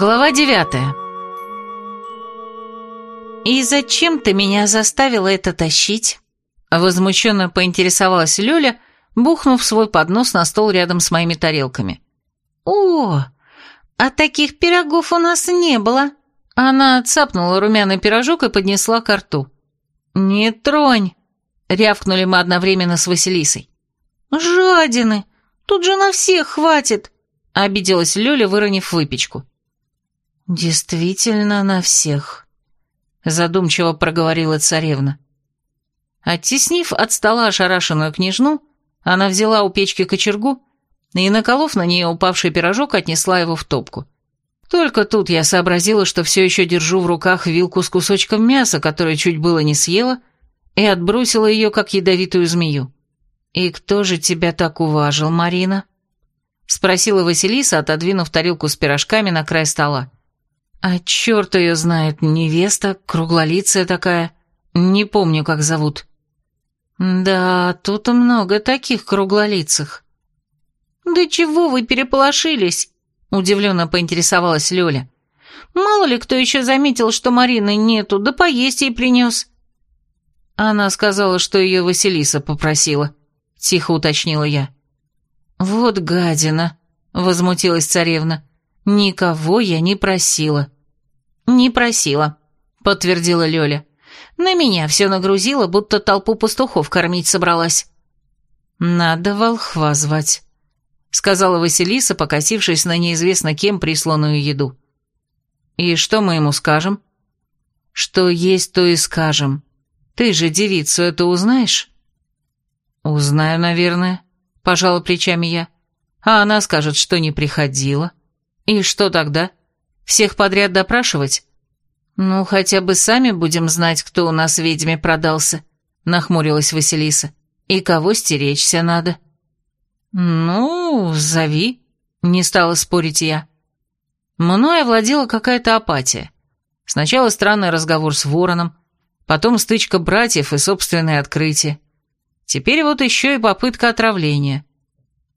Глава девятая. «И зачем ты меня заставила это тащить?» Возмущенно поинтересовалась Лёля, бухнув свой поднос на стол рядом с моими тарелками. «О, а таких пирогов у нас не было!» Она цапнула румяный пирожок и поднесла ко рту. «Не тронь!» — рявкнули мы одновременно с Василисой. «Жадины! Тут же на всех хватит!» — обиделась Лёля, выронив выпечку. «Действительно на всех», — задумчиво проговорила царевна. Оттеснив от стола ошарашенную княжну, она взяла у печки кочергу и, наколов на нее упавший пирожок, отнесла его в топку. Только тут я сообразила, что все еще держу в руках вилку с кусочком мяса, которое чуть было не съела, и отбросила ее, как ядовитую змею. «И кто же тебя так уважил, Марина?» — спросила Василиса, отодвинув тарелку с пирожками на край стола. «А черт ее знает, невеста, круглолицая такая, не помню, как зовут». «Да, тут много таких круглолицых». «Да чего вы переполошились?» — удивленно поинтересовалась Лёля. «Мало ли кто еще заметил, что Марины нету, да поесть ей принес». Она сказала, что ее Василиса попросила, — тихо уточнила я. «Вот гадина», — возмутилась царевна. «Никого я не просила». «Не просила», — подтвердила Лёля. «На меня все нагрузило, будто толпу пастухов кормить собралась». «Надо волхва звать», — сказала Василиса, покосившись на неизвестно кем присланную еду. «И что мы ему скажем?» «Что есть, то и скажем. Ты же девицу это узнаешь?» «Узнаю, наверное», — пожала плечами я. «А она скажет, что не приходила. И что тогда? Всех подряд допрашивать?» «Ну, хотя бы сами будем знать, кто у нас ведьме продался», — нахмурилась Василиса. «И кого стеречься надо?» «Ну, зови», — не стала спорить я. Мною овладела какая-то апатия. Сначала странный разговор с вороном, потом стычка братьев и собственное открытие. Теперь вот еще и попытка отравления.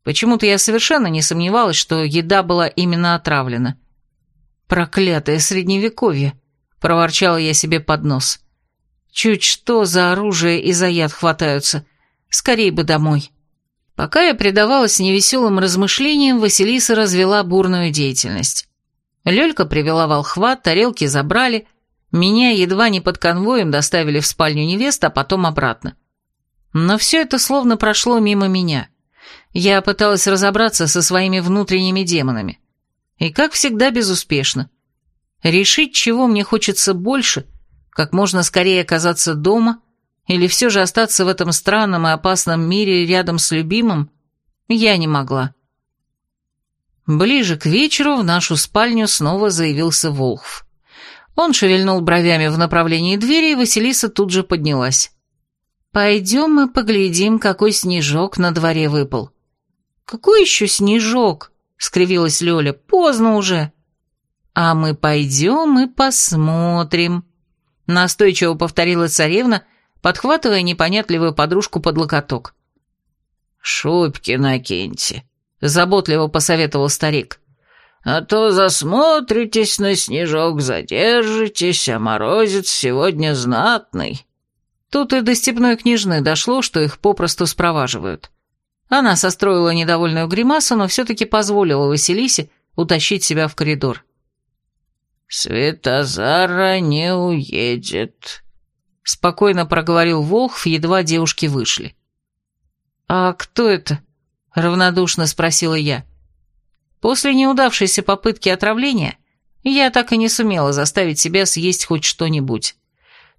Почему-то я совершенно не сомневалась, что еда была именно отравлена. «Проклятое средневековье!» — проворчала я себе под нос. «Чуть что за оружие и за яд хватаются. Скорей бы домой». Пока я предавалась невеселым размышлениям, Василиса развела бурную деятельность. Лёлька привела волхва, тарелки забрали, меня едва не под конвоем доставили в спальню невест, а потом обратно. Но все это словно прошло мимо меня. Я пыталась разобраться со своими внутренними демонами. И, как всегда, безуспешно. Решить, чего мне хочется больше, как можно скорее оказаться дома – или все же остаться в этом странном и опасном мире рядом с любимым, я не могла. Ближе к вечеру в нашу спальню снова заявился Волхв. Он шевельнул бровями в направлении двери, и Василиса тут же поднялась. «Пойдем и поглядим, какой снежок на дворе выпал». «Какой еще снежок?» — скривилась Лёля. «Поздно уже». «А мы пойдем и посмотрим», — настойчиво повторила царевна, подхватывая непонятливую подружку под локоток. «Шубки накиньте», — заботливо посоветовал старик. «А то засмотритесь на снежок, задержитесь, а морозец сегодня знатный». Тут и до степной княжны дошло, что их попросту спроваживают. Она состроила недовольную гримасу, но все-таки позволила Василисе утащить себя в коридор. «Светозара не уедет», — спокойно проговорил Волхв, едва девушки вышли. «А кто это?» — равнодушно спросила я. После неудавшейся попытки отравления я так и не сумела заставить себя съесть хоть что-нибудь.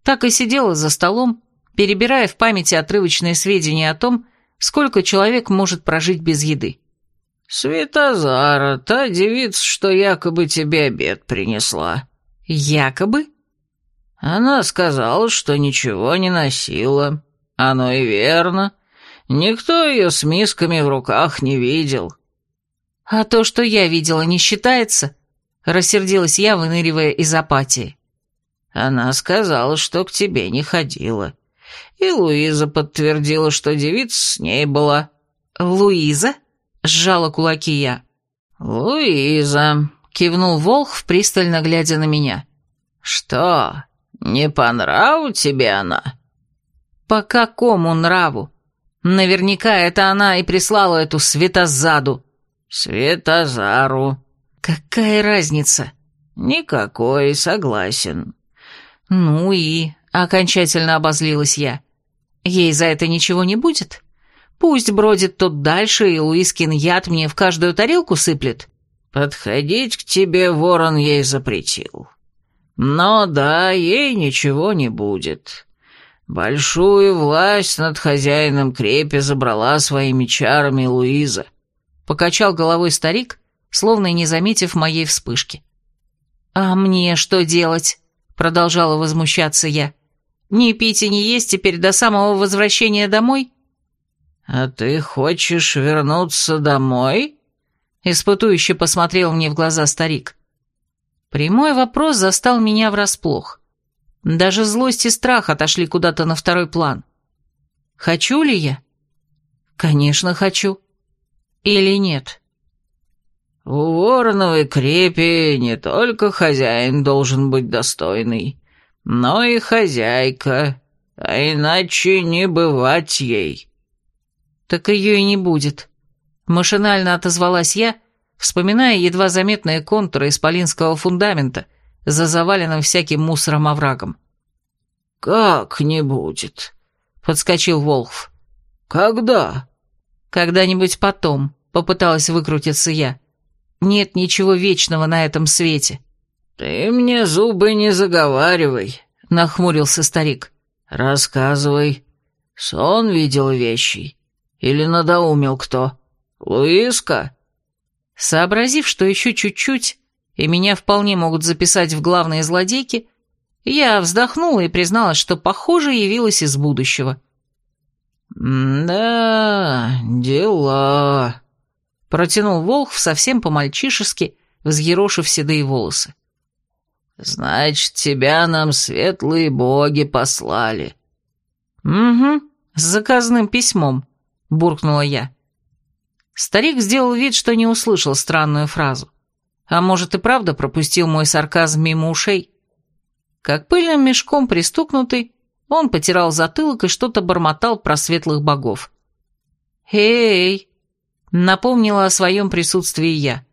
Так и сидела за столом, перебирая в памяти отрывочные сведения о том, сколько человек может прожить без еды. «Светозара, та девица, что якобы тебе обед принесла». «Якобы?» Она сказала, что ничего не носила. Оно и верно. Никто ее с мисками в руках не видел. А то, что я видела, не считается? Рассердилась я, выныривая из апатии. Она сказала, что к тебе не ходила. И Луиза подтвердила, что девица с ней была. «Луиза?» — сжала кулаки я. «Луиза», — кивнул Волх, пристально глядя на меня. «Что, не по нраву тебе она?» «По какому нраву? Наверняка это она и прислала эту Светозаду». «Светозару». «Какая разница?» «Никакой, согласен». «Ну и...» — окончательно обозлилась я. «Ей за это ничего не будет? Пусть бродит тут дальше, и Луискин яд мне в каждую тарелку сыплет». «Подходить к тебе ворон ей запретил. Но да, ей ничего не будет. Большую власть над хозяином крепи забрала своими чарами Луиза». Покачал головой старик, словно и не заметив моей вспышки. «А мне что делать?» — продолжала возмущаться я. «Не пить и не есть теперь до самого возвращения домой?» «А ты хочешь вернуться домой?» Испытующе посмотрел мне в глаза старик. Прямой вопрос застал меня врасплох. Даже злость и страх отошли куда-то на второй план. Хочу ли я? Конечно, хочу. Или нет? У Вороновой крепи не только хозяин должен быть достойный, но и хозяйка, а иначе не бывать ей. Так ее и не будет. Машинально отозвалась я, вспоминая едва заметные контуры исполинского фундамента за заваленным всяким мусором оврагом. «Как не будет?» — подскочил Волхв. «Когда?» «Когда-нибудь потом», — попыталась выкрутиться я. «Нет ничего вечного на этом свете». «Ты мне зубы не заговаривай», — нахмурился старик. «Рассказывай. Сон видел вещи? Или надоумил кто? Луиска?» Сообразив, что еще чуть-чуть, и меня вполне могут записать в главные злодейки, я вздохнула и призналась, что, похоже, явилась из будущего. «Да, дела», — протянул Волх совсем по-мальчишески, взъерошив седые волосы. «Значит, тебя нам светлые боги послали». «Угу, с заказным письмом», — буркнула я. Старик сделал вид, что не услышал странную фразу. А может и правда пропустил мой сарказм мимо ушей? Как пыльным мешком пристукнутый, он потирал затылок и что-то бормотал про светлых богов. «Эй!» — напомнила о своем присутствии я.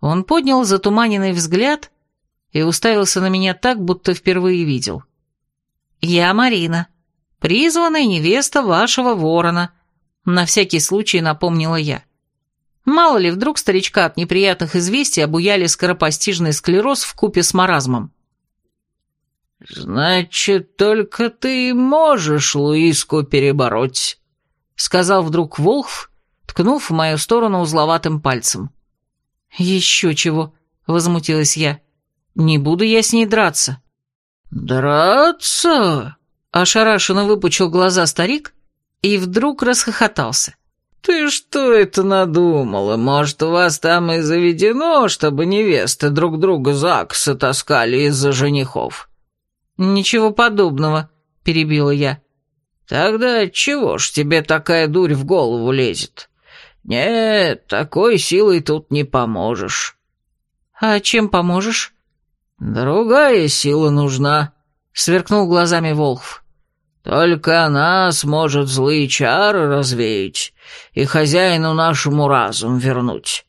Он поднял затуманенный взгляд и уставился на меня так, будто впервые видел. «Я Марина, призванная невеста вашего ворона», — на всякий случай напомнила я. Мало ли, вдруг старичка от неприятных известий обуяли скоропостижный склероз в купе с маразмом. «Значит, только ты можешь Луиску перебороть», — сказал вдруг Волхв, ткнув в мою сторону узловатым пальцем. «Еще чего», — возмутилась я. «Не буду я с ней драться». «Драться?» — ошарашенно выпучил глаза старик и вдруг расхохотался. «Ты что это надумала? Может, у вас там и заведено, чтобы невесты друг друга ЗАГСа таскали из-за женихов?» «Ничего подобного», — перебила я. «Тогда чего ж тебе такая дурь в голову лезет? Нет, такой силой тут не поможешь». «А чем поможешь?» «Другая сила нужна», — сверкнул глазами Волхв. «Только она сможет злые чары развеять и хозяину нашему разум вернуть».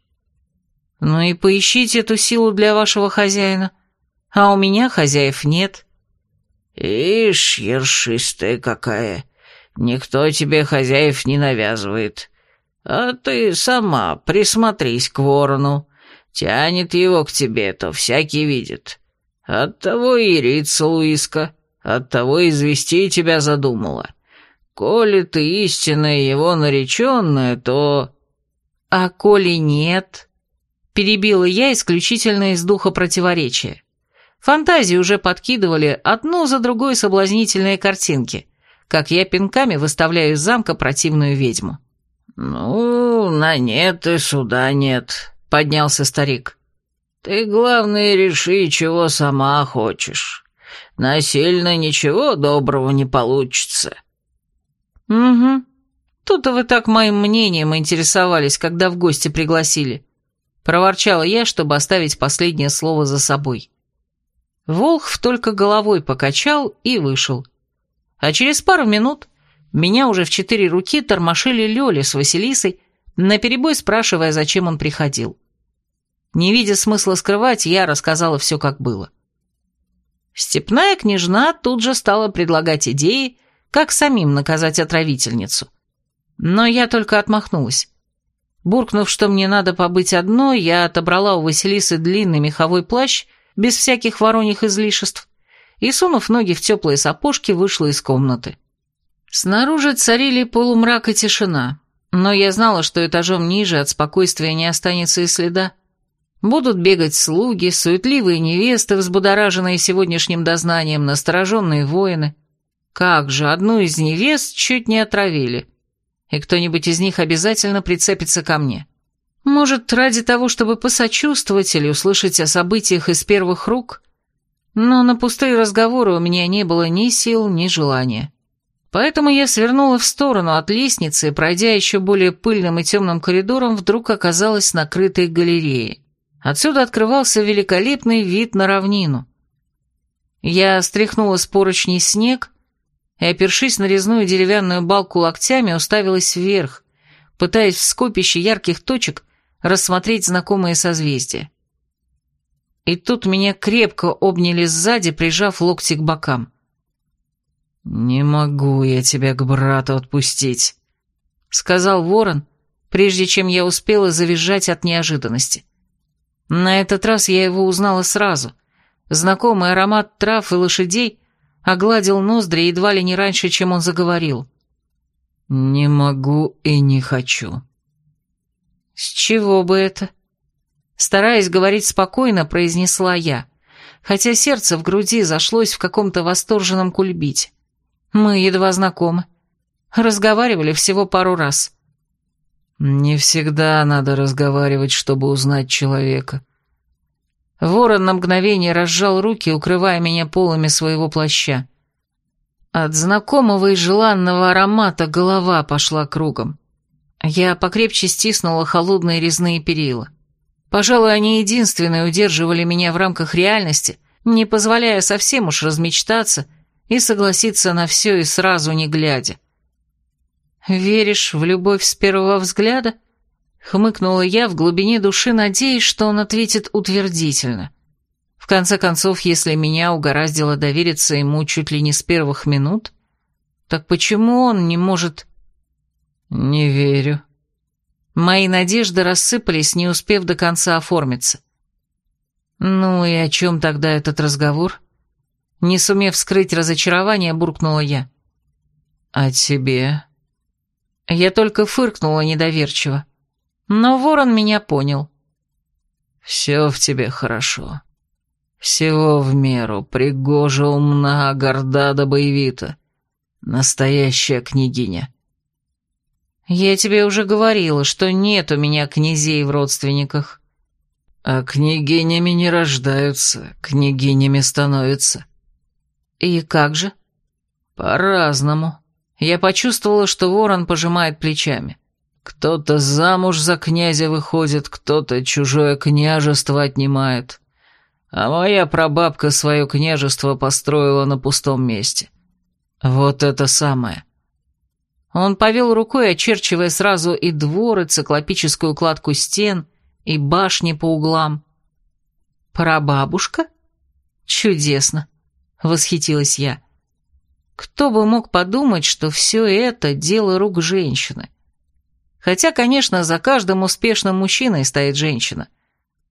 «Ну и поищите эту силу для вашего хозяина. А у меня хозяев нет». «Ишь, ершистая какая! Никто тебе хозяев не навязывает. А ты сама присмотрись к ворону. Тянет его к тебе, то всякий видит. Оттого и рица Луиска, оттого извести тебя задумала. Коли ты истинная его нареченная, то...» «А коли нет?» Перебила я исключительно из духа противоречия. Фантазии уже подкидывали одну за другой соблазнительные картинки, как я пинками выставляю из замка противную ведьму. «Ну, на нет и суда нет», — поднялся старик. «Ты, главное, реши, чего сама хочешь. Насильно ничего доброго не получится». «Угу. Тут-то вы так моим мнением интересовались, когда в гости пригласили. проворчала я, чтобы оставить последнее слово за собой. Волхв только головой покачал и вышел. А через пару минут меня уже в четыре руки тормошили Лёля с Василисой, наперебой спрашивая, зачем он приходил. Не видя смысла скрывать, я рассказала все, как было. Степная княжна тут же стала предлагать идеи, как самим наказать отравительницу. Но я только отмахнулась. Буркнув, что мне надо побыть одной, я отобрала у Василисы длинный меховой плащ, без всяких вороньих излишеств, и, сунув ноги в теплые сапожки, вышла из комнаты. Снаружи царили полумрак и тишина, но я знала, что этажом ниже от спокойствия не останется и следа. Будут бегать слуги, суетливые невесты, взбудораженные сегодняшним дознанием, настороженные воины. Как же, одну из невест чуть не отравили. И кто-нибудь из них обязательно прицепится ко мне. Может, ради того, чтобы посочувствовать или услышать о событиях из первых рук? Но на пустые разговоры у меня не было ни сил, ни желания. Поэтому я свернула в сторону от лестницы пройдя еще более пыльным и темным коридором, вдруг оказалась на крытой галерее. Отсюда открывался великолепный вид на равнину. Я стряхнула с поручней снег и, опершись на резную деревянную балку локтями, уставилась вверх, пытаясь в скопище ярких точек рассмотреть знакомые созвездия. И тут меня крепко обняли сзади, прижав локти к бокам. «Не могу я тебя к брату отпустить», — сказал ворон, прежде чем я успела завизжать от неожиданности. На этот раз я его узнала сразу. Знакомый аромат трав и лошадей огладил ноздри едва ли не раньше, чем он заговорил. «Не могу и не хочу». «С чего бы это?» Стараясь говорить спокойно, произнесла я, хотя сердце в груди зашлось в каком-то восторженном кульбите. Мы едва знакомы. Разговаривали всего пару раз. Не всегда надо разговаривать, чтобы узнать человека. Ворон на мгновение разжал руки, укрывая меня полами своего плаща. От знакомого и желанного аромата голова пошла кругом. Я покрепче стиснула холодные резные перила. Пожалуй, они единственные удерживали меня в рамках реальности, не позволяя совсем уж размечтаться и согласиться на все и сразу не глядя. «Веришь в любовь с первого взгляда?» Хмыкнула я в глубине души, надеясь, что он ответит утвердительно. В конце концов, если меня угораздило довериться ему чуть ли не с первых минут, так почему он не может... «Не верю». Мои надежды рассыпались, не успев до конца оформиться. «Ну и о чем тогда этот разговор?» Не сумев скрыть разочарование, буркнула я. «О тебе?» Я только фыркнула недоверчиво. Но ворон меня понял. «Все в тебе хорошо. Всего в меру, пригожа, умна, горда да боевита. Настоящая княгиня». «Я тебе уже говорила, что нет у меня князей в родственниках». «А княгинями не рождаются, княгинями становятся». «И как же?» «По-разному». Я почувствовала, что ворон пожимает плечами. Кто-то замуж за князя выходит, кто-то чужое княжество отнимает. А моя прабабка свое княжество построила на пустом месте. Вот это самое. Он повел рукой, очерчивая сразу и двор, и циклопическую кладку стен, и башни по углам. «Прабабушка? Чудесно!» — восхитилась я. «Кто бы мог подумать, что все это дело рук женщины? Хотя, конечно, за каждым успешным мужчиной стоит женщина.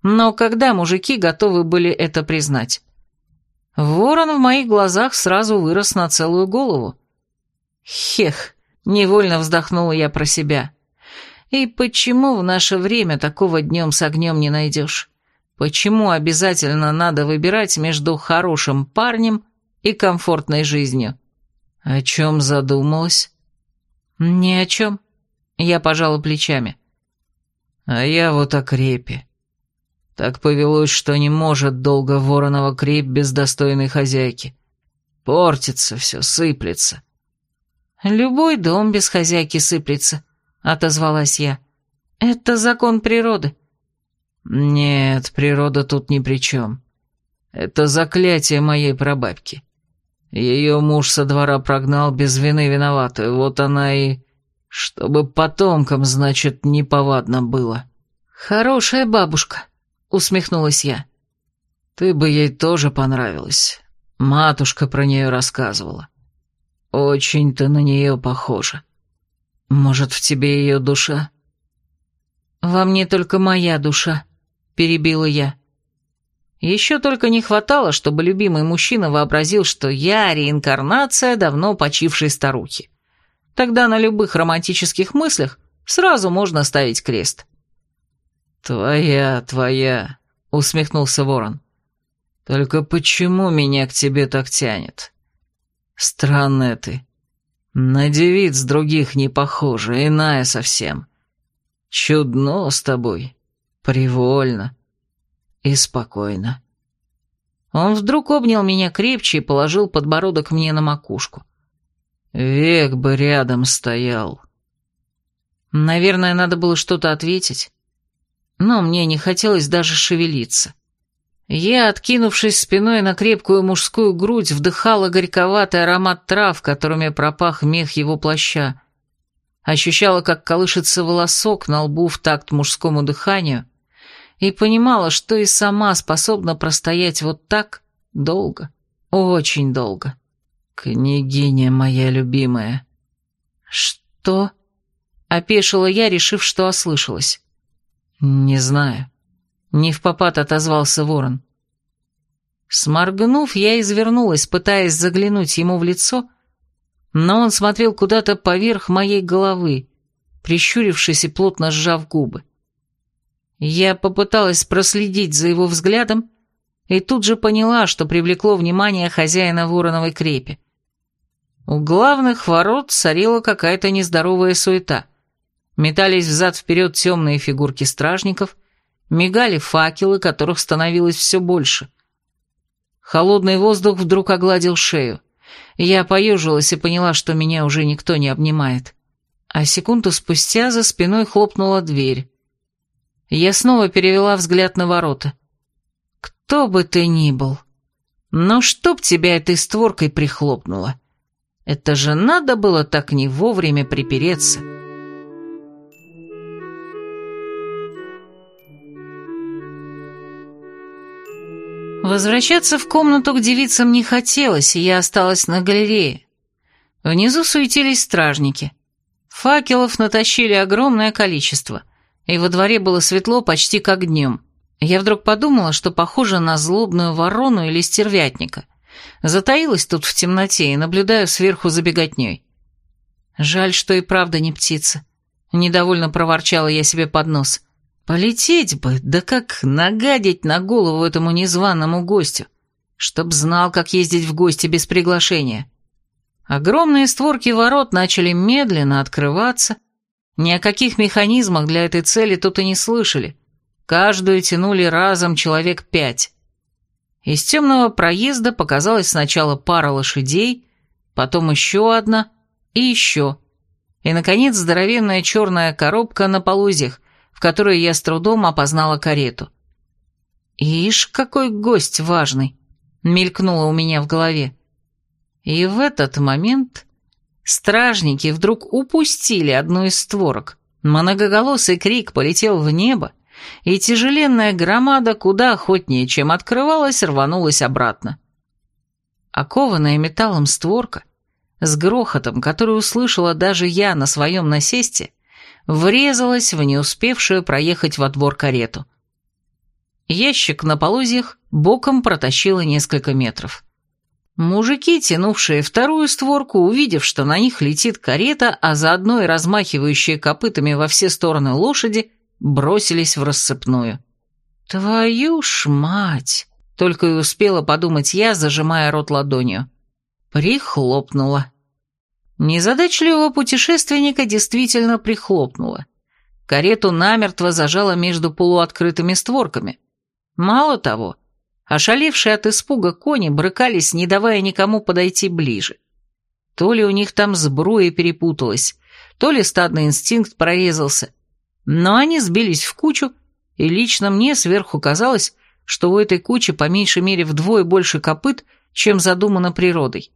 Но когда мужики готовы были это признать? Ворон в моих глазах сразу вырос на целую голову. Хех, Невольно вздохнула я про себя. И почему в наше время такого днем с огнем не найдешь? Почему обязательно надо выбирать между хорошим парнем и комфортной жизнью? О чем задумалась? Ни о чем. Я пожала плечами. А я вот о крепе. Так повелось, что не может долго вороного креп без достойной хозяйки. Портится все, сыплется. «Любой дом без хозяйки сыплется», — отозвалась я. «Это закон природы». Нет, природа тут ни при чем. Это заклятие моей прабабки. Ее муж со двора прогнал без вины виноватую, вот она и... Чтобы потомкам, значит, неповадно было. Хорошая бабушка, усмехнулась я. Ты бы ей тоже понравилась. Матушка про нее рассказывала. Очень ты на нее похожа. Может, в тебе ее душа? Во мне только моя душа, перебила я. Еще только не хватало, чтобы любимый мужчина вообразил, что я реинкарнация давно почившей старухи. Тогда на любых романтических мыслях сразу можно ставить крест. «Твоя, твоя», — усмехнулся ворон. «Только почему меня к тебе так тянет? Странная ты. На девиц других не похожа, иная совсем. Чудно с тобой, привольно и спокойно. Он вдруг обнял меня крепче и положил подбородок мне на макушку. Век бы рядом стоял. Наверное, надо было что-то ответить, но мне не хотелось даже шевелиться. Я, откинувшись спиной на крепкую мужскую грудь, вдыхала горьковатый аромат трав, которыми пропах мех его плаща. Ощущала, как колышется волосок на лбу в такт мужскому дыханию, и понимала, что и сама способна простоять вот так долго, очень долго. «Княгиня моя любимая». «Что?» — опешила я, решив, что ослышалась. «Не знаю». Не в попад отозвался ворон. Сморгнув, я извернулась, пытаясь заглянуть ему в лицо, но он смотрел куда-то поверх моей головы, прищурившись и плотно сжав губы. Я попыталась проследить за его взглядом и тут же поняла, что привлекло внимание хозяина вороновой крепи. У главных ворот царила какая-то нездоровая суета. Метались взад-вперед темные фигурки стражников, Мигали факелы, которых становилось все больше. Холодный воздух вдруг огладил шею. Я поежилась и поняла, что меня уже никто не обнимает. А секунду спустя за спиной хлопнула дверь. Я снова перевела взгляд на ворота. «Кто бы ты ни был, но чтоб тебя этой створкой прихлопнуло. Это же надо было так не вовремя припереться». Возвращаться в комнату к девицам не хотелось, и я осталась на галерее. Внизу суетились стражники. Факелов натащили огромное количество, и во дворе было светло почти как днем. Я вдруг подумала, что похоже на злобную ворону или стервятника. Затаилась тут в темноте и наблюдаю сверху за беготней. Жаль, что и правда не птица. Недовольно проворчала я себе под нос. Полететь бы, да как нагадить на голову этому незваному гостю, чтоб знал, как ездить в гости без приглашения. Огромные створки ворот начали медленно открываться. Ни о каких механизмах для этой цели тут и не слышали. Каждую тянули разом человек пять. Из темного проезда показалась сначала пара лошадей, потом еще одна и еще. И, наконец, здоровенная черная коробка на полозьях, в которой я с трудом опознала карету. «Ишь, какой гость важный!» — мелькнуло у меня в голове. И в этот момент стражники вдруг упустили одну из створок. Многоголосый крик полетел в небо, и тяжеленная громада куда охотнее, чем открывалась, рванулась обратно. Окованная металлом створка, с грохотом, который услышала даже я на своем насесте, врезалась в не успевшую проехать во двор карету. Ящик на полозьях боком протащило несколько метров. Мужики, тянувшие вторую створку, увидев, что на них летит карета, а заодно и размахивающие копытами во все стороны лошади, бросились в рассыпную. «Твою ж мать!» — только и успела подумать я, зажимая рот ладонью. Прихлопнула. Незадачливого путешественника действительно прихлопнуло. Карету намертво зажало между полуоткрытыми створками. Мало того, ошалевшие от испуга кони брыкались, не давая никому подойти ближе. То ли у них там сбруя перепуталась, то ли стадный инстинкт прорезался, но они сбились в кучу и лично мне сверху казалось, что у этой кучи по меньшей мере вдвое больше копыт, чем задумано природой.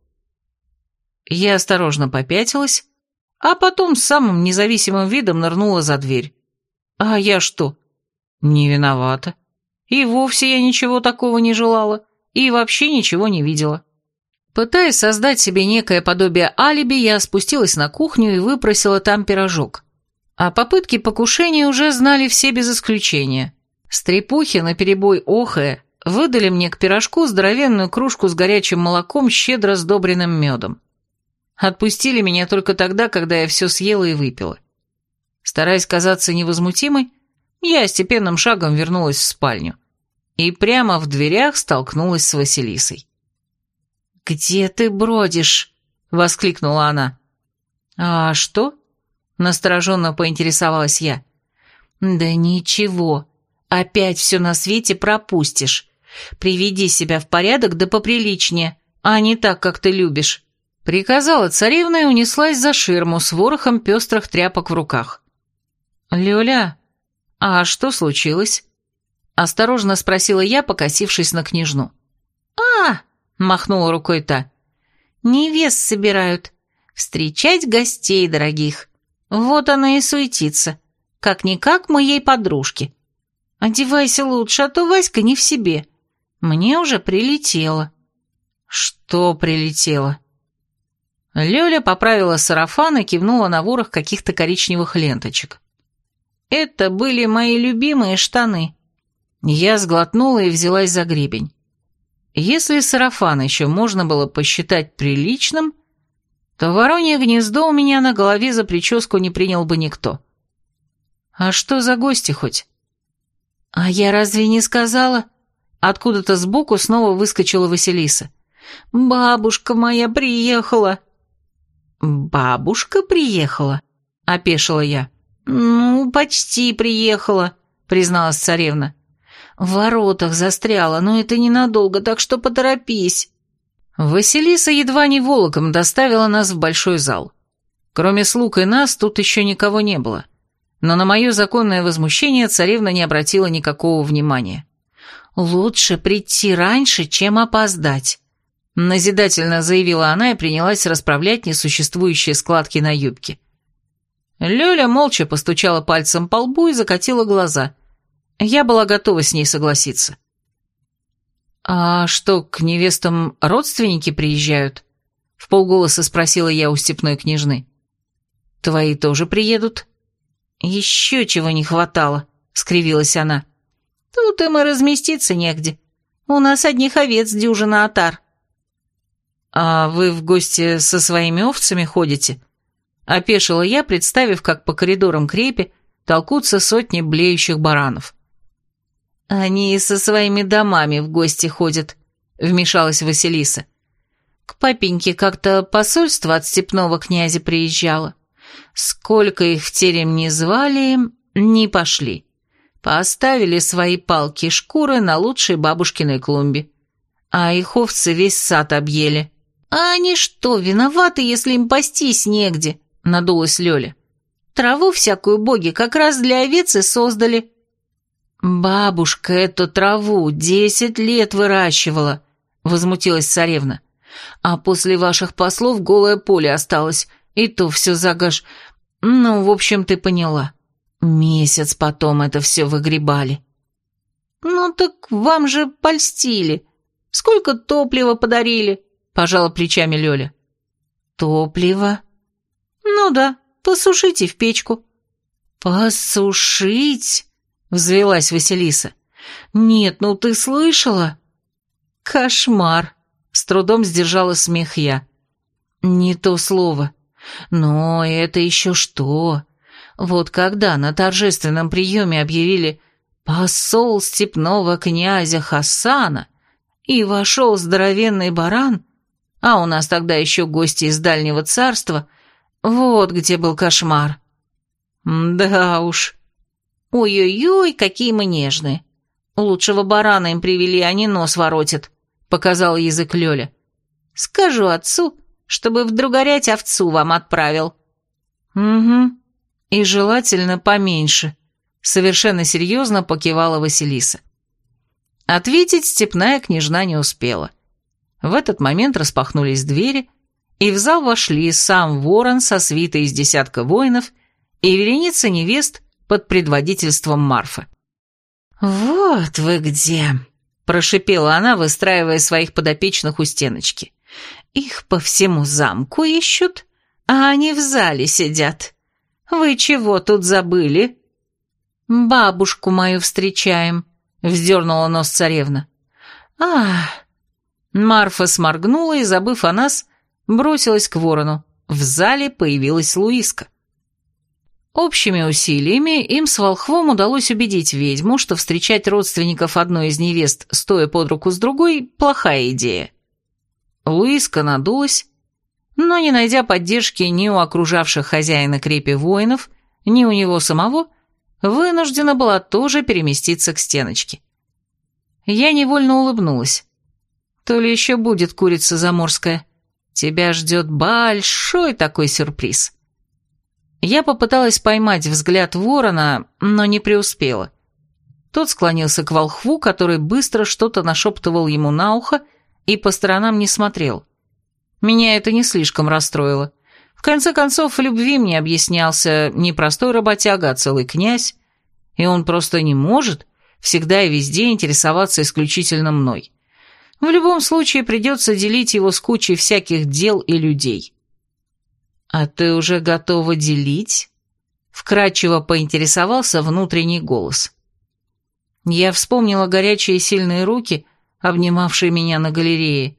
Я осторожно попятилась, а потом с самым независимым видом нырнула за дверь. А я что? Не виновата. И вовсе я ничего такого не желала, и вообще ничего не видела. Пытаясь создать себе некое подобие алиби, я спустилась на кухню и выпросила там пирожок. А попытки покушения уже знали все без исключения. Стрепухи, наперебой охая, выдали мне к пирожку здоровенную кружку с горячим молоком, щедро сдобренным медом. Отпустили меня только тогда, когда я все съела и выпила. Стараясь казаться невозмутимой, я степенным шагом вернулась в спальню и прямо в дверях столкнулась с Василисой. «Где ты бродишь?» — воскликнула она. «А что?» — настороженно поинтересовалась я. «Да ничего, опять все на свете пропустишь. Приведи себя в порядок да поприличнее, а не так, как ты любишь». Приказала царевна и унеслась за ширму с ворохом пестрых тряпок в руках. «Лёля, а что случилось?» Осторожно спросила я, покосившись на княжну. «А!» — махнула рукой та. «Невест собирают. Встречать гостей дорогих. Вот она и суетится. Как-никак моей подружки. Одевайся лучше, а то Васька не в себе. Мне уже прилетело». «Что прилетело?» Лёля поправила сарафан и кивнула на ворох каких-то коричневых ленточек. «Это были мои любимые штаны». Я сглотнула и взялась за гребень. Если сарафан еще можно было посчитать приличным, то воронье гнездо у меня на голове за прическу не принял бы никто. А что за гости хоть? А я разве не сказала? Откуда-то сбоку снова выскочила Василиса. «Бабушка моя приехала!» «Бабушка приехала?» — опешила я. «Ну, почти приехала», — призналась царевна. «В воротах застряла, но это ненадолго, так что поторопись». Василиса едва не волоком доставила нас в большой зал. Кроме слуг и нас, тут еще никого не было. Но на мое законное возмущение царевна не обратила никакого внимания. «Лучше прийти раньше, чем опоздать», Назидательно заявила она и принялась расправлять несуществующие складки на юбке. Лёля молча постучала пальцем по лбу и закатила глаза. Я была готова с ней согласиться. «А что, к невестам родственники приезжают?» В полголоса спросила я у степной княжны. «Твои тоже приедут?» «Еще чего не хватало», — скривилась она. «Тут им и разместиться негде. У нас одних овец дюжина отар». «А вы в гости со своими овцами ходите?» Опешила я, представив, как по коридорам крепи толкутся сотни блеющих баранов. «Они со своими домами в гости ходят», — вмешалась Василиса. «К папеньке как-то посольство от степного князя приезжало. Сколько их в терем не звали, не пошли. Поставили свои палки-шкуры на лучшей бабушкиной клумбе. А их овцы весь сад объели». «А они что, виноваты, если им пастись негде?» — надулась Лёля. «Траву всякую боги как раз для овец и создали». «Бабушка эту траву десять лет выращивала», — возмутилась царевна. «А после ваших послов голое поле осталось, и то все загаж... Ну, в общем, ты поняла. Месяц потом это все выгребали». «Ну так вам же польстили. Сколько топлива подарили?» пожала плечами Лёля. «Топливо?» «Ну да, посушите в печку». «Посушить?» — взвелась Василиса. «Нет, ну ты слышала?» «Кошмар!» — с трудом сдержала смех я. «Не то слово. Но это еще что? Вот когда на торжественном приеме объявили «посол степного князя Хасана» и вошел здоровенный баран, а у нас тогда еще гости из дальнего царства. Вот где был кошмар. Да уж. Ой-ой-ой, какие мы нежные. Лучшего барана им привели, они нос воротят, показал язык Лёля. Скажу отцу, чтобы вдруг горять овцу вам отправил. Угу. И желательно поменьше, Совершенно серьезно покивала Василиса. Ответить степная княжна не успела. В этот момент распахнулись двери, и в зал вошли сам ворон со свитой из десятка воинов и вереница невест под предводительством Марфы. «Вот вы где!» – прошипела она, выстраивая своих подопечных у стеночки. «Их по всему замку ищут, а они в зале сидят. Вы чего тут забыли?» «Бабушку мою встречаем», — вздернула нос царевна. «Ах!» Марфа сморгнула и, забыв о нас, бросилась к ворону. В зале появилась Луиска. Общими усилиями им с волхвом удалось убедить ведьму, что встречать родственников одной из невест, стоя под руку с другой, плохая идея. Луиска надулась, но, не найдя поддержки ни у окружавших хозяина крепи воинов, ни у него самого, вынуждена была тоже переместиться к стеночке. Я невольно улыбнулась. То ли еще будет курица заморская. Тебя ждет большой такой сюрприз. Я попыталась поймать взгляд ворона, но не преуспела. Тот склонился к волхву, который быстро что-то нашептывал ему на ухо и по сторонам не смотрел. Меня это не слишком расстроило. В конце концов, в любви мне объяснялся не простой работяга, а целый князь, и он просто не может всегда и везде интересоваться исключительно мной. В любом случае придется делить его с кучей всяких дел и людей. «А ты уже готова делить?» Вкратчиво поинтересовался внутренний голос. Я вспомнила горячие сильные руки, обнимавшие меня на галерее,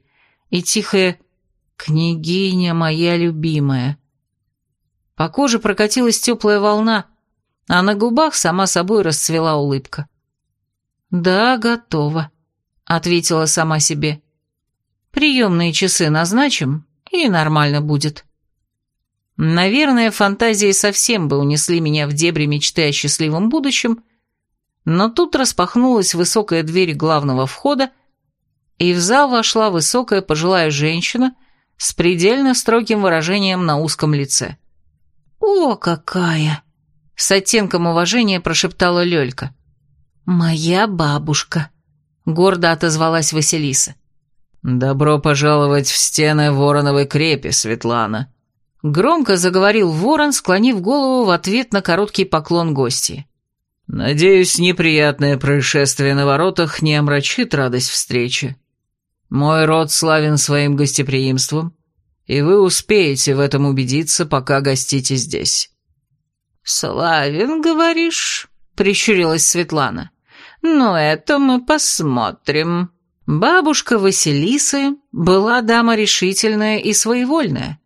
и тихое «Княгиня моя любимая». По коже прокатилась теплая волна, а на губах сама собой расцвела улыбка. «Да, готова», — ответила сама себе. «Приемные часы назначим, и нормально будет». Наверное, фантазии совсем бы унесли меня в дебри мечты о счастливом будущем, но тут распахнулась высокая дверь главного входа, и в зал вошла высокая пожилая женщина с предельно строгим выражением на узком лице. «О, какая!» — с оттенком уважения прошептала Лёлька. «Моя бабушка», — гордо отозвалась Василиса. «Добро пожаловать в стены Вороновой крепи, Светлана», Громко заговорил ворон, склонив голову в ответ на короткий поклон гости. «Надеюсь, неприятное происшествие на воротах не омрачит радость встречи. Мой род славен своим гостеприимством, и вы успеете в этом убедиться, пока гостите здесь». «Славен, говоришь?» — прищурилась Светлана. «Ну, это мы посмотрим». Бабушка Василисы была дама решительная и своевольная.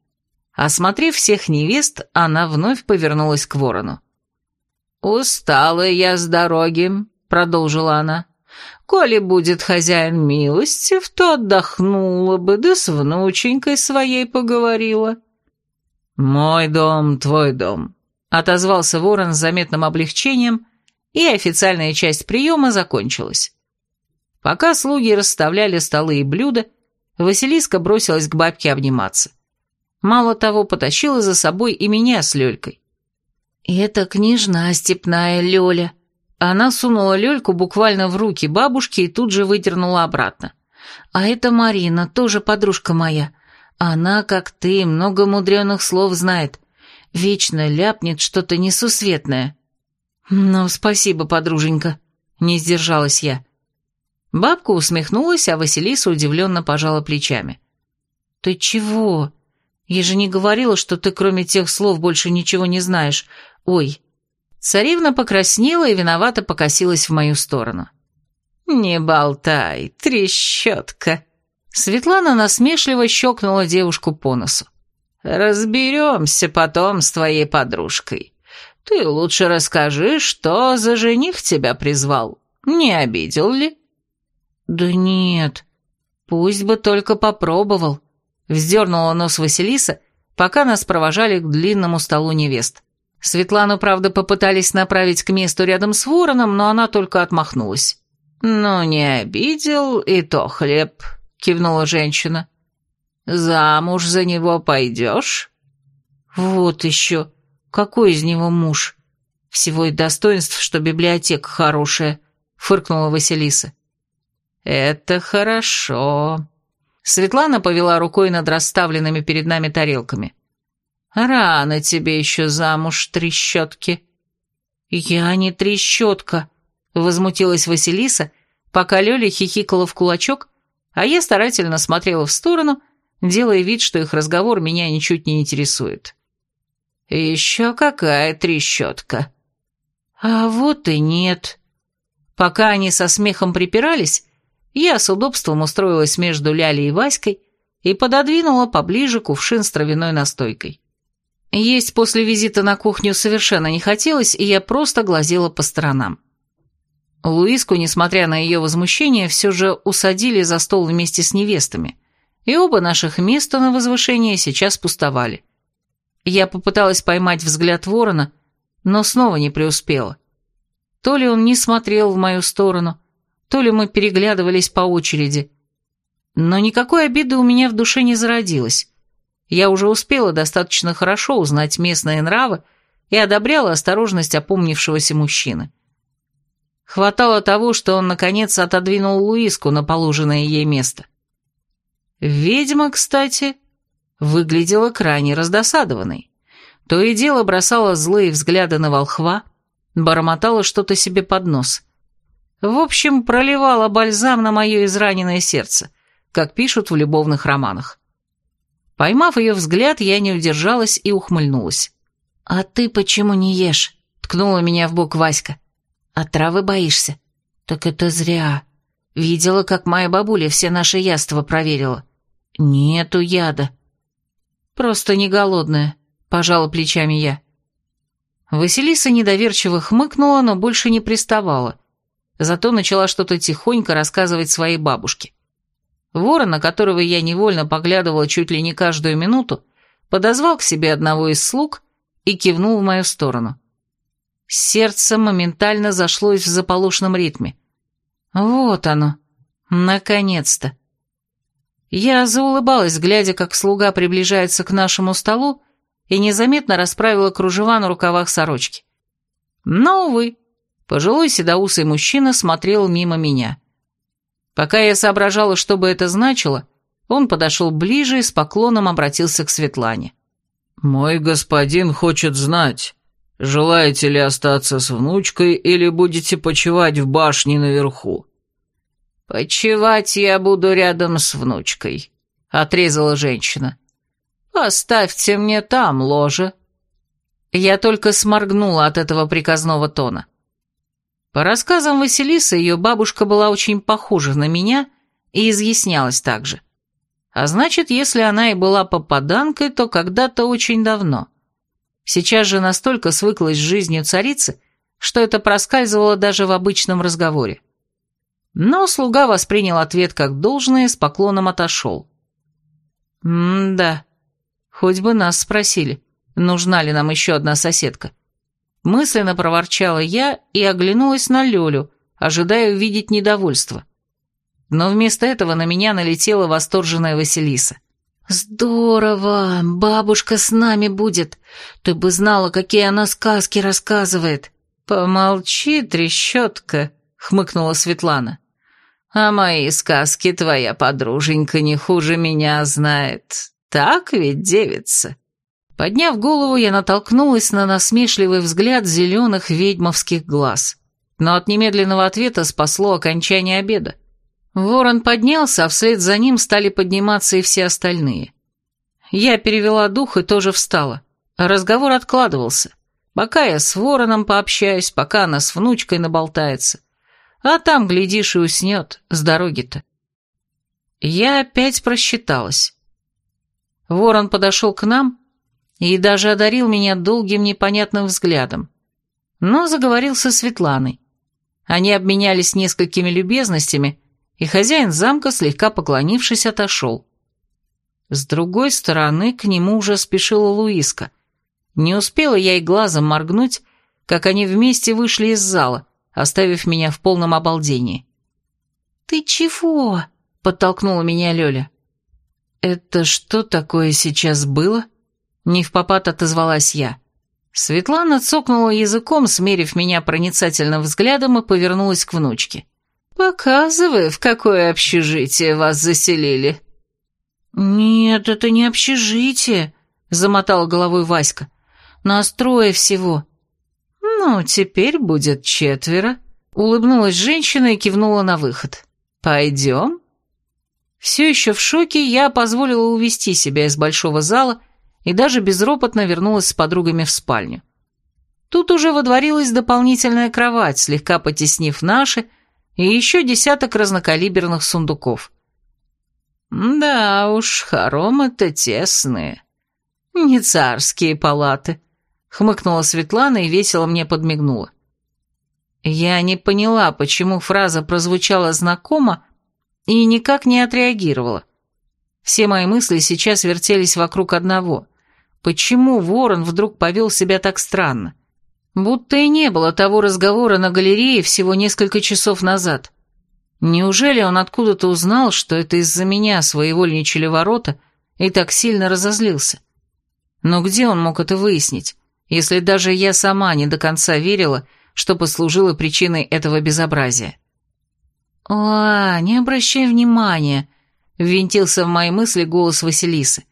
Осмотрев всех невест, она вновь повернулась к ворону. «Устала я с дороги», — продолжила она. «Коли будет хозяин милостив, то отдохнула бы, да с внученькой своей поговорила». «Мой дом, твой дом», — отозвался ворон с заметным облегчением, и официальная часть приема закончилась. Пока слуги расставляли столы и блюда, Василиска бросилась к бабке обниматься. Мало того, потащила за собой и меня с Лёлькой. «Это княжна степная Лёля». Она сунула Лёльку буквально в руки бабушки и тут же выдернула обратно. «А это Марина, тоже подружка моя. Она, как ты, много мудреных слов знает. Вечно ляпнет что-то несусветное». «Ну, спасибо, подруженька», — не сдержалась я. Бабка усмехнулась, а Василиса удивленно пожала плечами. «Ты чего?» Я же не говорила, что ты кроме тех слов больше ничего не знаешь. Ой». Царевна покраснела и виновато покосилась в мою сторону. «Не болтай, трещотка!» Светлана насмешливо щелкнула девушку по носу. «Разберемся потом с твоей подружкой. Ты лучше расскажи, что за жених тебя призвал. Не обидел ли?» «Да нет, пусть бы только попробовал», Вздернула нос Василиса, пока нас провожали к длинному столу невест. Светлану, правда, попытались направить к месту рядом с вороном, но она только отмахнулась. «Ну, не обидел, и то хлеб», — кивнула женщина. «Замуж за него пойдешь?» «Вот еще. Какой из него муж?» Всего и достоинств, что библиотека хорошая, фыркнула Василиса. Это хорошо. Светлана повела рукой над расставленными перед нами тарелками. Рано тебе еще замуж, трещотки. Я не трещотка, возмутилась Василиса, пока Лёля хихикала в кулачок, а я старательно смотрела в сторону, делая вид, что их разговор меня ничуть не интересует. «Еще какая трещотка!» «А вот и нет». Пока они со смехом припирались, я с удобством устроилась между Лялей и Васькой и пододвинула поближе кувшин с травяной настойкой. Есть после визита на кухню совершенно не хотелось, и я просто глазела по сторонам. Луиску, несмотря на ее возмущение, все же усадили за стол вместе с невестами, и оба наших места на возвышении сейчас пустовали. Я попыталась поймать взгляд ворона, но снова не преуспела. То ли он не смотрел в мою сторону, то ли мы переглядывались по очереди. Но никакой обиды у меня в душе не зародилось. Я уже успела достаточно хорошо узнать местные нравы и одобряла осторожность опомнившегося мужчины. Хватало того, что он, наконец, отодвинул Луиску на положенное ей место. Ведьма, кстати, выглядела крайне раздосадованной. То и дело бросала злые взгляды на волхва, бормотала что-то себе под нос. В общем, проливала бальзам на мое израненное сердце, как пишут в любовных романах. Поймав ее взгляд, я не удержалась и ухмыльнулась. «А ты почему не ешь?» — ткнула меня в бок Васька. А травы боишься? Так это зря. Видела, как моя бабуля все наши яства проверила. Нету яда. Просто не голодная, пожала плечами я. Василиса недоверчиво хмыкнула, но больше не приставала. Зато начала что-то тихонько рассказывать своей бабушке. Ворона, которого я невольно поглядывала чуть ли не каждую минуту, подозвал к себе одного из слуг и кивнул в мою сторону. Сердце моментально зашлось в заполошном ритме. Вот оно. Наконец-то. Я заулыбалась, глядя, как слуга приближается к нашему столу, и незаметно расправила кружева на рукавах сорочки. Но, увы, пожилой седоусый мужчина смотрел мимо меня. Пока я соображала, что бы это значило, он подошел ближе и с поклоном обратился к Светлане. «Мой господин хочет знать, Желаете ли остаться с внучкой или будете почивать в башне наверху?» «Почивать я буду рядом с внучкой», — отрезала женщина. «Оставьте мне там ложе». Я только сморгнула от этого приказного тона. По рассказам Василисы, ее бабушка была очень похожа на меня и изъяснялась так же. А значит, если она и была попаданкой, то когда-то очень давно. Сейчас же настолько свыклась с жизнью царицы, что это проскальзывало даже в обычном разговоре. Но слуга воспринял ответ как должное, с поклоном отошел. «М-да, хоть бы нас спросили, нужна ли нам еще одна соседка». Мысленно проворчала я и оглянулась на Лёлю, ожидая увидеть недовольство. Но вместо этого на меня налетела восторженная Василиса. «Здорово! Бабушка с нами будет. Ты бы знала, какие она сказки рассказывает». «Помолчи, трещотка», — хмыкнула Светлана. «А мои сказки твоя подруженька не хуже меня знает. Так ведь, девица?» Подняв голову, я натолкнулась на насмешливый взгляд зеленых ведьмовских глаз. Но от немедленного ответа спасло окончание обеда. Ворон поднялся, а вслед за ним стали подниматься и все остальные. Я перевела дух и тоже встала. Разговор откладывался. Пока я с вороном пообщаюсь, пока она с внучкой наболтается. А там, глядишь, и уснет с дороги-то. Я опять просчиталась. Ворон подошел к нам и даже одарил меня долгим непонятным взглядом. Но заговорил со Светланой. Они обменялись несколькими любезностями, и хозяин замка, слегка поклонившись, отошел. С другой стороны, к нему уже спешила Луиска. Не успела я и глазом моргнуть, как они вместе вышли из зала, оставив меня в полном обалдении. «Ты чего?» — подтолкнула меня Лёля. «Это что такое сейчас было?» — не в попад отозвалась я. Светлана цокнула языком, смерив меня проницательным взглядом, и повернулась к внучке. «Показывай, в какое общежитие вас заселили». «Нет, это не общежитие», — замотала головой Васька. «Нас трое всего». «Ну, теперь будет четверо», — улыбнулась женщина и кивнула на выход. «Пойдем?» Все еще в шоке я позволила увести себя из большого зала и даже безропотно вернулась с подругами в спальню. Тут уже водворилась дополнительная кровать, слегка потеснив наши, и еще десяток разнокалиберных сундуков. «Да уж, хоромы-то тесные. Не царские палаты», — хмыкнула Светлана и весело мне подмигнула. Я не поняла, почему фраза прозвучала знакомо, и никак не отреагировала. Все мои мысли сейчас вертелись вокруг одного. Почему ворон вдруг повел себя так странно? Будто и не было того разговора на галерее всего несколько часов назад. Неужели он откуда-то узнал, что это из-за меня своевольничали ворота, и так сильно разозлился? Но где он мог это выяснить, если даже я сама не до конца верила, что послужило причиной этого безобразия? «А, не обращай внимания», — ввинтился в мои мысли голос Василисы.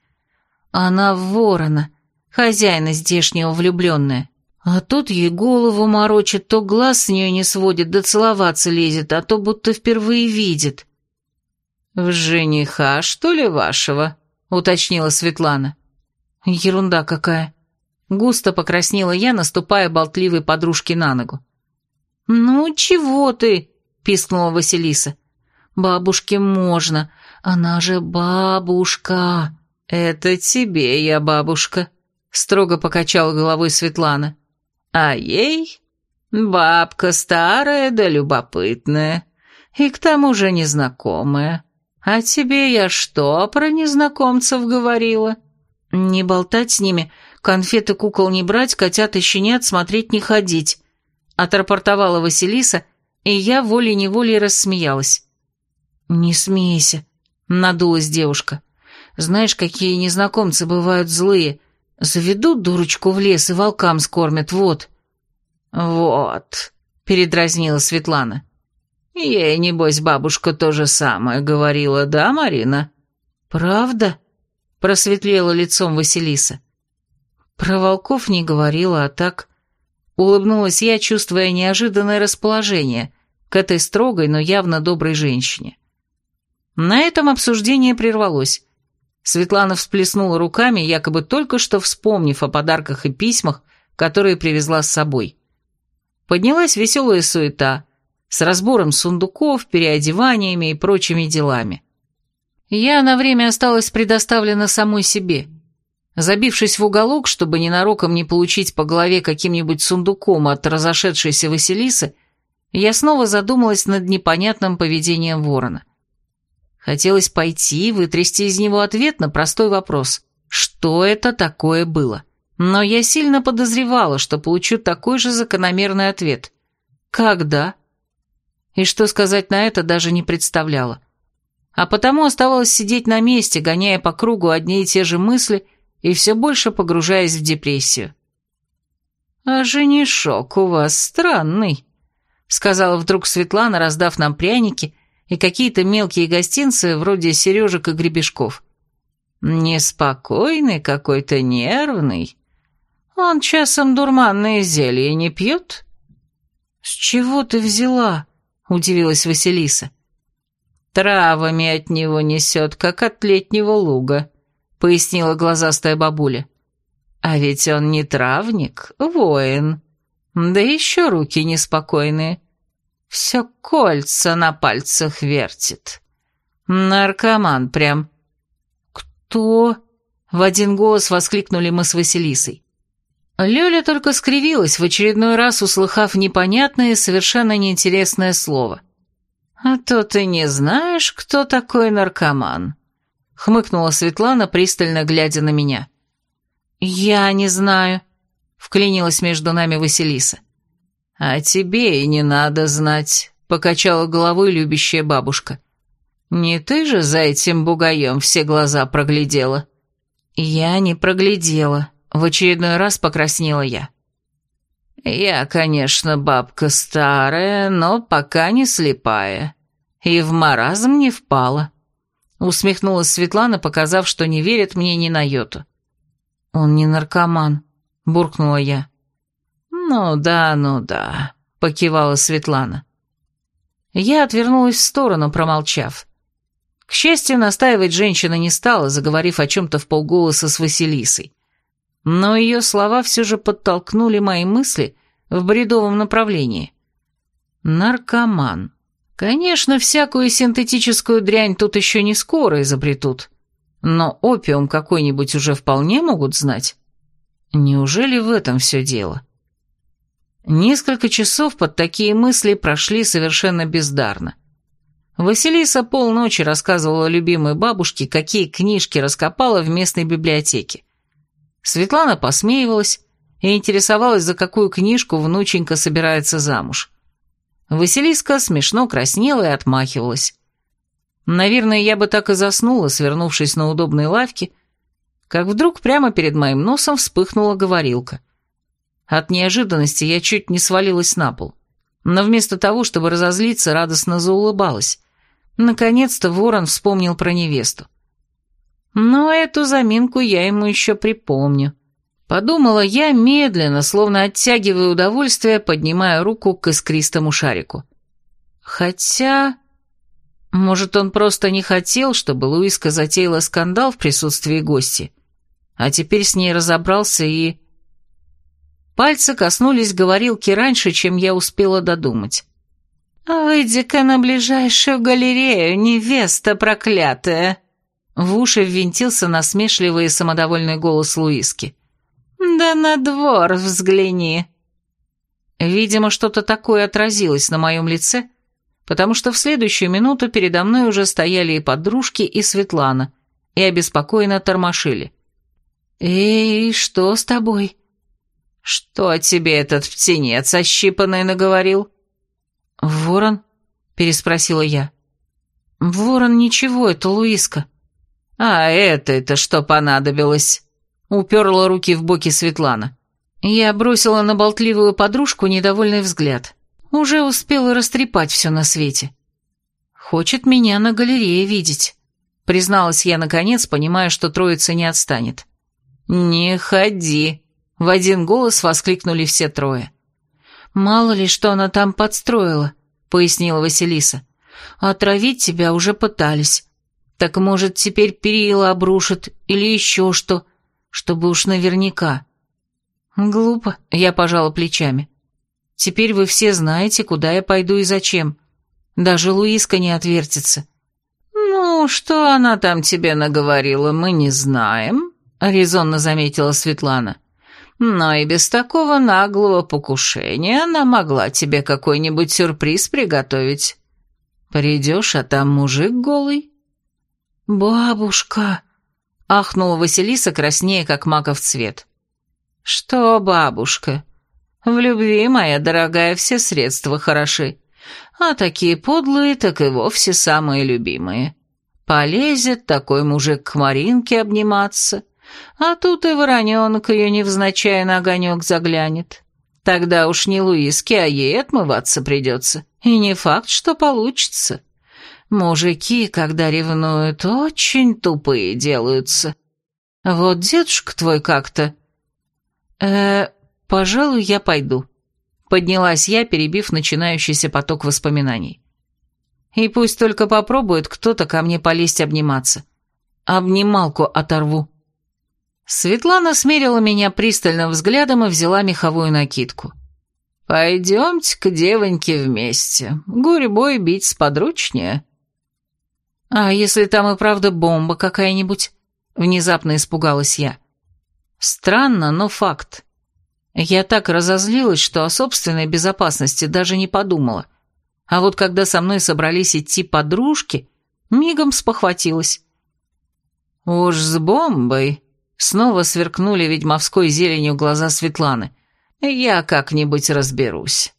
«Она ворона, хозяина здешнего влюбленная. А тут ей голову морочит, то глаз с нее не сводит, да целоваться лезет, а то будто впервые видит». «В жениха, что ли, вашего?» — уточнила Светлана. «Ерунда какая». Густо покраснела я, наступая болтливой подружке на ногу. «Ну, чего ты?» — пискнула Василиса. «Бабушке можно, она же бабушка». «Это тебе я бабушка», — строго покачала головой Светлана. «А ей бабка старая да любопытная, и к тому же незнакомая. А тебе я что про незнакомцев говорила?» «Не болтать с ними, конфеты кукол не брать, котят и щенят смотреть не ходить», — отрапортовала Василиса, и я волей-неволей рассмеялась. «Не смейся», — надулась девушка. «Знаешь, какие незнакомцы бывают злые. Заведут дурочку в лес и волкам скормят, вот». «Вот», — передразнила Светлана. «Ей, небось, бабушка то же самое говорила, да, Марина?» «Правда?» — просветлела лицом Василиса. «Про волков не говорила, а так...» Улыбнулась я, чувствуя неожиданное расположение к этой строгой, но явно доброй женщине. На этом обсуждение прервалось. Светлана всплеснула руками, якобы только что вспомнив о подарках и письмах, которые привезла с собой. Поднялась веселая суета, с разбором сундуков, переодеваниями и прочими делами. Я на время осталась предоставлена самой себе – Забившись в уголок, чтобы ненароком не получить по голове каким-нибудь сундуком от разошедшейся Василисы, я снова задумалась над непонятным поведением ворона. Хотелось пойти и вытрясти из него ответ на простой вопрос «Что это такое было?». Но я сильно подозревала, что получу такой же закономерный ответ «Когда?». И что сказать на это даже не представляла. А потому оставалось сидеть на месте, гоняя по кругу одни и те же мысли и все больше погружаясь в депрессию. «А женишок у вас странный», — сказала вдруг Светлана, раздав нам пряники и какие-то мелкие гостинцы вроде сережек и гребешков. «Неспокойный какой-то, нервный. Он часом дурманные зелья не пьет?» «С чего ты взяла?» — удивилась Василиса. «Травами от него несет, как от летнего луга», пояснила глазастая бабуля. А ведь он не травник, воин. Да еще руки неспокойные. Все кольца на пальцах вертит. Наркоман прям. Кто? В один голос воскликнули мы с Василисой. Лёля только скривилась, в очередной раз услыхав непонятное, совершенно неинтересное слово. «А то ты не знаешь, кто такой наркоман», хмыкнула Светлана, пристально глядя на меня. «Я не знаю», — вклинилась между нами Василиса. «А тебе и не надо знать», — покачала головой любящая бабушка. «Не ты же за этим бугаем все глаза проглядела?» «Я не проглядела», — в очередной раз покраснела я. Я, конечно, бабка старая, но пока не слепая. И в маразм не впала. Усмехнулась Светлана, показав, что не верит мне ни на йоту. Он не наркоман, буркнула я. Ну да, ну да, покивала Светлана. Я отвернулась в сторону, промолчав. К счастью, настаивать женщина не стала, заговорив о чем-то в полголоса с Василисой. Но ее слова все же подтолкнули мои мысли в бредовом направлении. Наркоман. Конечно, всякую синтетическую дрянь тут еще не скоро изобретут. Но опиум какой-нибудь уже вполне могут знать. Неужели в этом все дело? Несколько часов под такие мысли прошли совершенно бездарно. Василиса полночи рассказывала любимой бабушке, какие книжки раскопала в местной библиотеке. Светлана посмеивалась и интересовалась, за какую книжку внученька собирается замуж. Василиска смешно краснела и отмахивалась. Наверное, я бы так и заснула, свернувшись на удобной лавке, как вдруг прямо перед моим носом вспыхнула говорилка. От неожиданности я чуть не свалилась на пол, но вместо того, чтобы разозлиться, радостно заулыбалась. Наконец-то ворон вспомнил про невесту. Но эту заминку я ему еще припомню. Подумала я медленно, словно оттягивая удовольствие, поднимая руку к искристому шарику. Хотя... Может, он просто не хотел, чтобы Луиска затеяла скандал в присутствии гости, а теперь с ней разобрался и... Пальцы коснулись говорилки раньше, чем я успела додумать. «Выйди-ка на ближайшую галерею, невеста проклятая!» В уши ввинтился насмешливый и самодовольный голос Луиски. «Да на двор взгляни!» Видимо, что-то такое отразилось на моем лице, потому что в следующую минуту передо мной уже стояли и подружки, и Светлана, и обеспокоенно тормошили. «Эй, что с тобой?» «Что тебе этот птенец ощипанный наговорил?» «Ворон?» — переспросила я. «Ворон ничего, это Луиска». «А это-то что понадобилось?» Уперла руки в боки Светлана. Я бросила на болтливую подружку недовольный взгляд. Уже успела растрепать все на свете. «Хочет меня на галерее видеть», — призналась я наконец, понимая, что троица не отстанет. «Не ходи», — в один голос воскликнули все трое. «Мало ли, что она там подстроила», — пояснила Василиса. «Отравить тебя уже пытались. Так, может, теперь перила обрушат или еще что, чтобы уж наверняка». «Глупо», — я пожала плечами. «Теперь вы все знаете, куда я пойду и зачем. Даже Луиска не отвертится». «Ну, что она там тебе наговорила, мы не знаем», — резонно заметила Светлана. Но и без такого наглого покушения она могла тебе какой-нибудь сюрприз приготовить. Придешь, а там мужик голый. «Бабушка!» — ахнула Василиса, краснее, как маков цвет. «Что, бабушка? В любви, моя дорогая, все средства хороши, а такие подлые, так и вовсе самые любимые. Полезет такой мужик к Маринке обниматься, а тут и вороненок ее невзначай на огонек заглянет. Тогда уж не Луиске, а ей отмываться придется. И не факт, что получится. Мужики, когда ревнуют, очень тупые делаются. Вот дедушка твой как-то... э пожалуй, я пойду. Поднялась я, перебив начинающийся поток воспоминаний. И пусть только попробует кто-то ко мне полезть обниматься. Обнималку оторву. Светлана смерила меня пристальным взглядом и взяла меховую накидку. «Пойдемте к девоньке вместе. Гурьбой бить сподручнее». «А если там и правда бомба какая-нибудь?» Внезапно испугалась я. Странно, но факт. Я так разозлилась, что о собственной безопасности даже не подумала. А вот когда со мной собрались идти подружки, мигом спохватилась. «Уж с бомбой», Снова сверкнули ведьмовской зеленью глаза Светланы. «Я как-нибудь разберусь».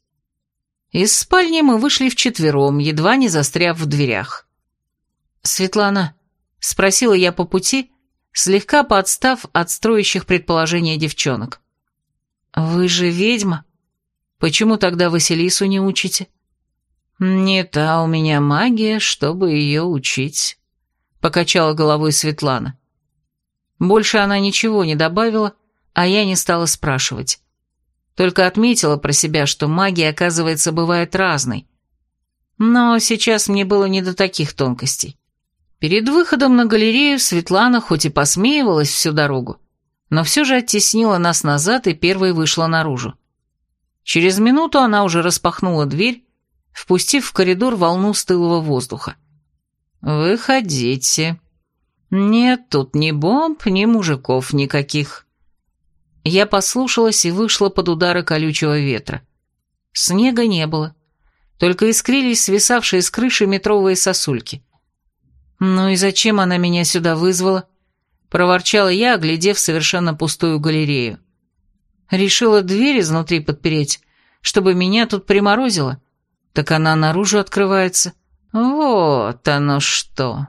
Из спальни мы вышли вчетвером, едва не застряв в дверях. «Светлана», — спросила я по пути, слегка подстав от строящих предположения девчонок. «Вы же ведьма?» Почему тогда Василису не учите?» «Не та у меня магия, чтобы ее учить», — покачала головой Светлана. Больше она ничего не добавила, а я не стала спрашивать. Только отметила про себя, что магия, оказывается, бывает разной. Но сейчас мне было не до таких тонкостей. Перед выходом на галерею Светлана хоть и посмеивалась всю дорогу, но все же оттеснила нас назад и первой вышла наружу. Через минуту она уже распахнула дверь, впустив в коридор волну стылого воздуха. «Выходите. Нет тут ни бомб, ни мужиков никаких». Я послушалась и вышла под удары колючего ветра. Снега не было, только искрились свисавшие с крыши метровые сосульки. «Ну и зачем она меня сюда вызвала?» — проворчала я, оглядев совершенно пустую галерею. Решила дверь изнутри подпереть, чтобы меня тут приморозило. Так она наружу открывается. Вот оно что!»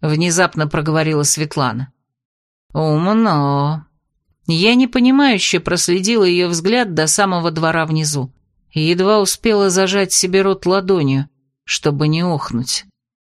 Внезапно проговорила Светлана. «Умно!» Я непонимающе проследила ее взгляд до самого двора внизу и едва успела зажать себе рот ладонью, чтобы не охнуть.